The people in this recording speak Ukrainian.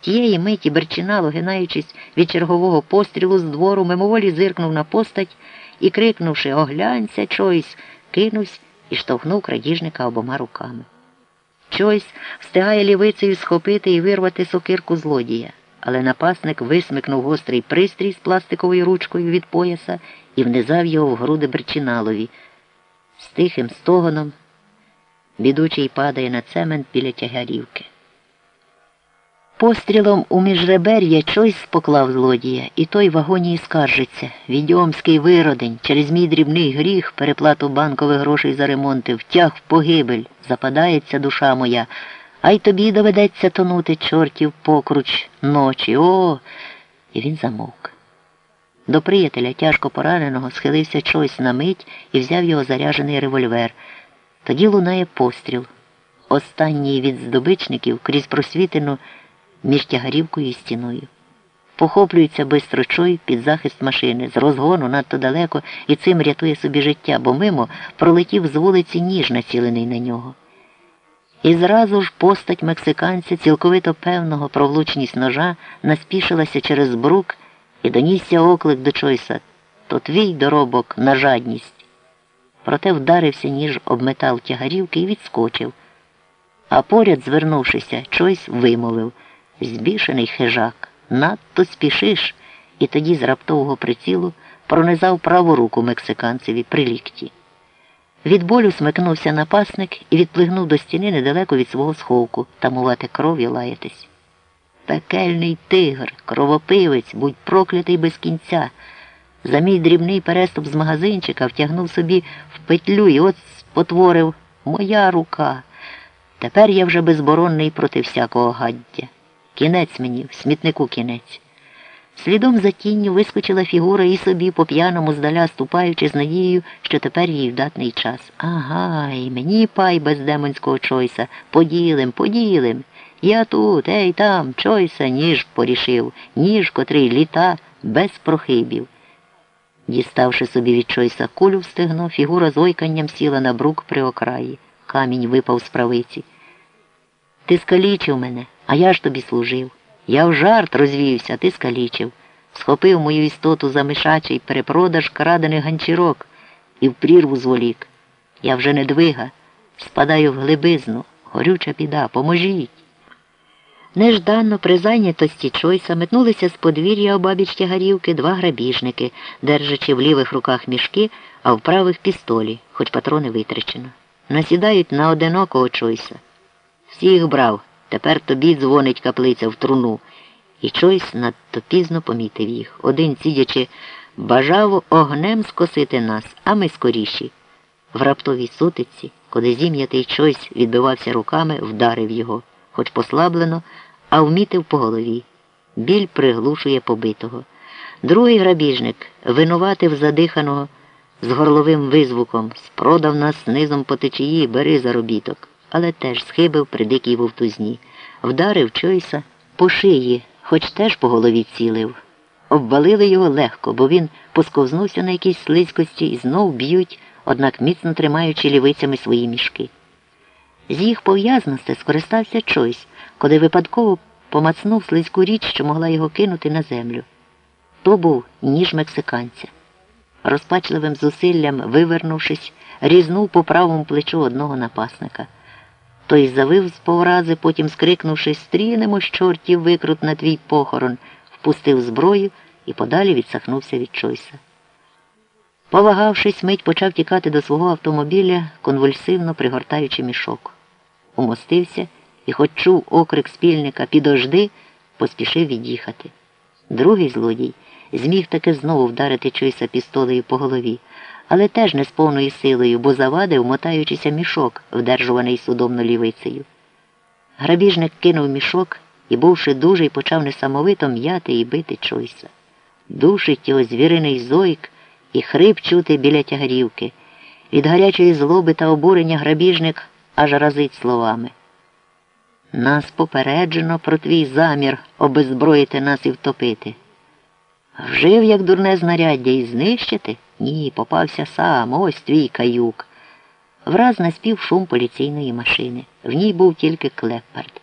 Тієї миті Берчинало, гинаючись від чергового пострілу з двору, мимоволі зиркнув на постать і, крикнувши Оглянься, Чойс, кинувся і штовхнув крадіжника обома руками. Чойс встигає лівицею схопити і вирвати сокирку злодія, але напасник висмикнув гострий пристрій з пластиковою ручкою від пояса і внизав його в груди Берчиналові. З тихим стогоном бідучий падає на цемент біля тягарівки. Пострілом у міжребер'я чойсь споклав злодія, і той в агонії скаржиться. Відьомський виродень, через мій дрібний гріх, переплату банкових грошей за ремонти, втяг в погибель, западається душа моя, а й тобі доведеться тонути чортів покруч ночі. О. І він замовк. До приятеля, тяжко пораненого, схилився чойсь на мить і взяв його заряжений револьвер. Тоді лунає постріл. Останній від здобичників крізь просвітину між тягарівкою і стіною. Похоплюється бистро чой під захист машини, з розгону надто далеко і цим рятує собі життя, бо мимо пролетів з вулиці ніж націлений на нього. І зразу ж постать мексиканця, цілковито певного про влучність ножа, наспішилася через брук і донісся оклик до Чойса то твій доробок на жадність. Проте вдарився ніж об метал тягарівки і відскочив. А поряд, звернувшися, Чойс вимовив збішений хижак, надто спішиш, і тоді з раптового прицілу пронизав праву руку мексиканцеві при лікті. Від болю смикнувся напасник і відплигнув до стіни недалеко від свого сховку тамувати кров і лаятись. Пекельний тигр, кровопивець, будь проклятий без кінця. За мій дрібний переступ з магазинчика втягнув собі в петлю і от спотворив моя рука. Тепер я вже безборонний проти всякого гаддя. Кінець мені, в смітнику кінець. Слідом за тінню вискочила фігура і собі по п'яному здаля ступаючи з надією, що тепер їй вдатний час. Ага, і мені пай без демонського чойса. Поділим, поділим. Я тут, ей там, чойса, ніж порішив, ніж, котрий літа без прохибів. Діставши собі від чойса кулю в стегно, фігура з ойканням сіла на брук при окраї. Камінь випав з правиці. Ти скалічив мене, а я ж тобі служив. Я в жарт розвівся, ти скалічив. Схопив мою істоту за мишачий перепродаж крадених ганчірок і в прірву зволік. Я вже не двига, спадаю в глибизну, горюча біда, поможіть. Нежданно при зайнятості Чойса метнулися з подвір'я обабіч тягарівки два грабіжники, держачи в лівих руках мішки, а в правих пістолі, хоч патрони витрачено. Насідають на одинокого Чойса. Всіх брав, тепер тобі дзвонить каплиця в труну. І Чойс надто пізно помітив їх. Один, сидячи, бажав огнем скосити нас, а ми скоріші. В раптовій сутиці, коли зім'ятий Чойс відбивався руками, вдарив його, хоч послаблено, а вмітив по голові. Біль приглушує побитого. Другий грабіжник винуватив задиханого з горловим визвуком, спродав нас низом по течії, бери заробіток, але теж схибив при дикій вовтузні. Вдарив Чойса по шиї, хоч теж по голові цілив. Обвалили його легко, бо він посковзнувся на якійсь слизькості і знов б'ють, однак міцно тримаючи лівицями свої мішки. З їх пов'язності скористався Чойс, коли випадково помацнув слизьку річ, що могла його кинути на землю. То був ніж мексиканця. Розпачливим зусиллям, вивернувшись, різнув по правому плечу одного напасника. Той завив з поврази, потім, скрикнувши стрінемо з чортів викрут на твій похорон, впустив зброю і подалі відсахнувся від Чойса. Повагавшись, мить почав тікати до свого автомобіля, конвульсивно пригортаючи мішок. Умостився і, хоч чув окрик спільника підожди, поспішив від'їхати. Другий злодій зміг таки знову вдарити Чойса пістолею по голові, але теж не з повною силою, бо завадив, мотаючися мішок, вдержуваний судомно лівицею. Грабіжник кинув мішок і, бувши дужий, почав несамовито м'яти і бити Чойса. Душить його звіриний зойк і хрип чути біля тягарівки. Від гарячої злоби та обурення грабіжник аж разить словами. Нас попереджено про твій замір обезброїти нас і втопити. Вжив, як дурне знаряддя, і знищити? Ні, попався сам, ось твій каюк. Враз наспів шум поліційної машини. В ній був тільки клепард.